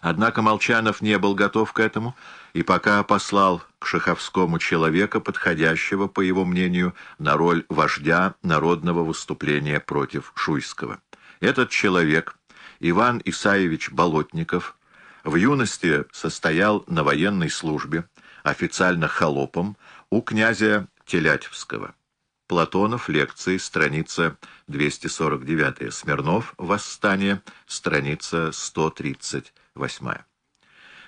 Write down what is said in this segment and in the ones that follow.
Однако Молчанов не был готов к этому, и пока послал к Шаховскому человека, подходящего, по его мнению, на роль вождя народного выступления против Шуйского. Этот человек, Иван Исаевич Болотников, в юности состоял на военной службе, официально холопом, у князя Телятьевского. Платонов, лекции, страница 249. Смирнов, восстание, страница 138.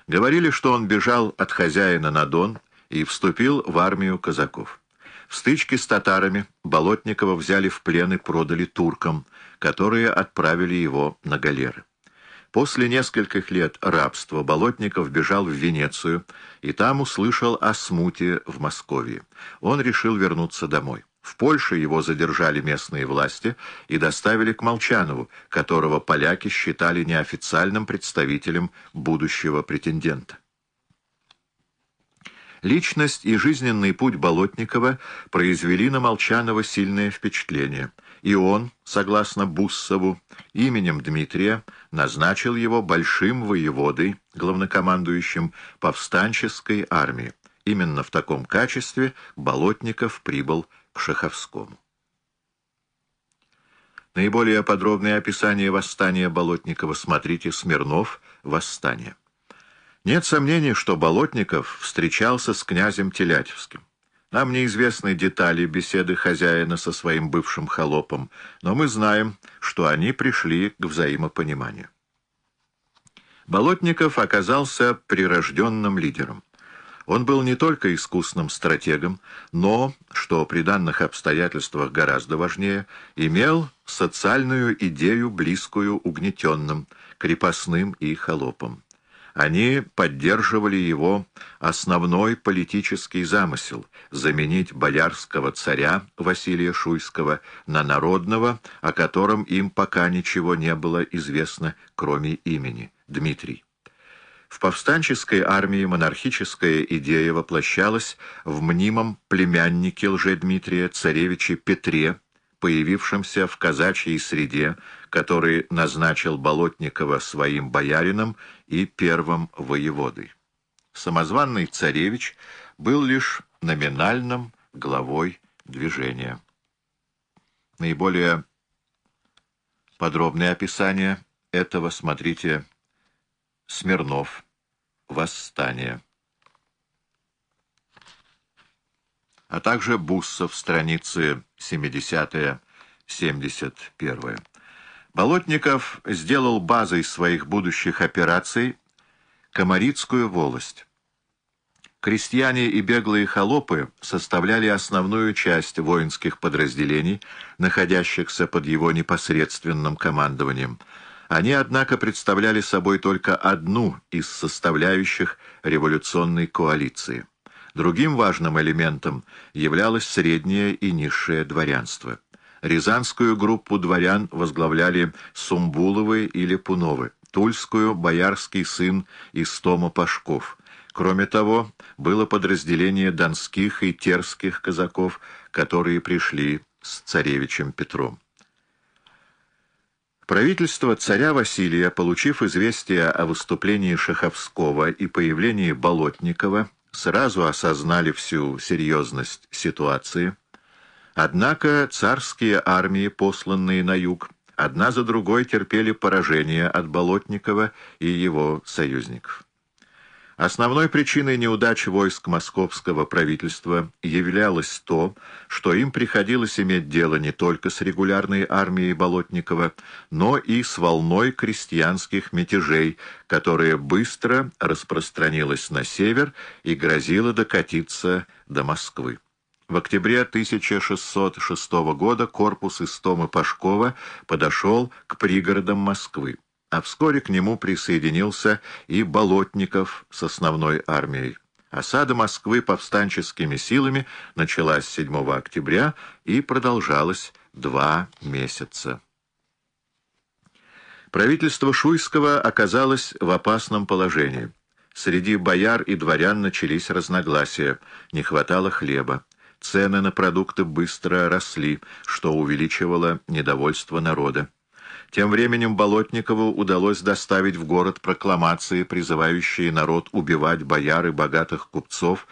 Говорили, что он бежал от хозяина на Дон и вступил в армию казаков. В стычке с татарами Болотникова взяли в плен и продали туркам, которые отправили его на галеры. После нескольких лет рабства Болотников бежал в Венецию и там услышал о смуте в Москве. Он решил вернуться домой. В Польше его задержали местные власти и доставили к Молчанову, которого поляки считали неофициальным представителем будущего претендента. Личность и жизненный путь Болотникова произвели на Молчанова сильное впечатление, и он, согласно Буссову, именем Дмитрия назначил его большим воеводой, главнокомандующим повстанческой армии. Именно в таком качестве Болотников прибыл к Шаховскому. Наиболее подробное описание восстания Болотникова смотрите «Смирнов. Восстание». Нет сомнений, что Болотников встречался с князем Телятьевским. Нам неизвестны детали беседы хозяина со своим бывшим холопом, но мы знаем, что они пришли к взаимопониманию. Болотников оказался прирожденным лидером. Он был не только искусным стратегом, но, что при данных обстоятельствах гораздо важнее, имел социальную идею, близкую угнетенным, крепостным и холопам. Они поддерживали его основной политический замысел — заменить боярского царя Василия Шуйского на народного, о котором им пока ничего не было известно, кроме имени — Дмитрий. В повстанческой армии монархическая идея воплощалась в мнимом племяннике Лжедмитрия, царевиче Петре, появившемся в казачьей среде, который назначил Болотникова своим боярином и первым воеводой. Самозванный царевич был лишь номинальным главой движения. Наиболее подробное описание этого смотрите Смирнов. Восстание. А также Буссов, страницы 70-71. Болотников сделал базой своих будущих операций Комарицкую волость. Крестьяне и беглые холопы составляли основную часть воинских подразделений, находящихся под его непосредственным командованием – они, однако, представляли собой только одну из составляющих революционной коалиции. Другим важным элементом являлось среднее и низшее дворянство. Рязанскую группу дворян возглавляли Сумбуловы или Пуновы, Тульскую — боярский сын Истома Пашков. Кроме того, было подразделение донских и терских казаков, которые пришли с царевичем Петром. Правительство царя Василия, получив известие о выступлении Шаховского и появлении Болотникова, сразу осознали всю серьезность ситуации. Однако царские армии, посланные на юг, одна за другой терпели поражение от Болотникова и его союзников. Основной причиной неудач войск московского правительства являлось то, что им приходилось иметь дело не только с регулярной армией Болотникова, но и с волной крестьянских мятежей, которая быстро распространилась на север и грозила докатиться до Москвы. В октябре 1606 года корпус Истомы Пашкова подошел к пригородам Москвы а вскоре к нему присоединился и Болотников с основной армией. Осада Москвы повстанческими силами началась 7 октября и продолжалась два месяца. Правительство Шуйского оказалось в опасном положении. Среди бояр и дворян начались разногласия, не хватало хлеба. Цены на продукты быстро росли, что увеличивало недовольство народа. Тем временем Болотникову удалось доставить в город прокламации, призывающие народ убивать бояр и богатых купцов,